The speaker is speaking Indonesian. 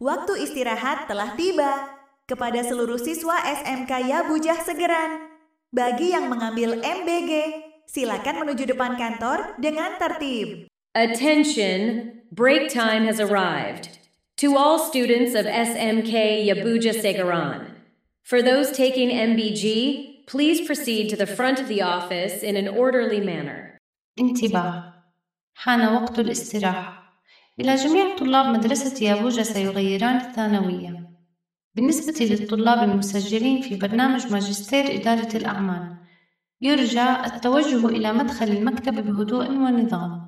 waktu istirahat telah tiba. Kepada seluruh siswa SMK Yabujah Segeran, bagi yang mengambil MBG, silakan menuju depan kantor dengan tertib. Attention, break time has arrived. To all students of SMK Yabuja Segaran, for those taking MBG, please proceed to the front of the office in an orderly manner. انتباه حان وقت الاستراحة إلى جميع طلاب مدرسة يابوجا سيغيران الثانوية. بالنسبة للطلاب المسجلين في برنامج ماجستير إدارة الأعمال يرجى التوجه إلى مدخل المكتب بهدوء ونظام.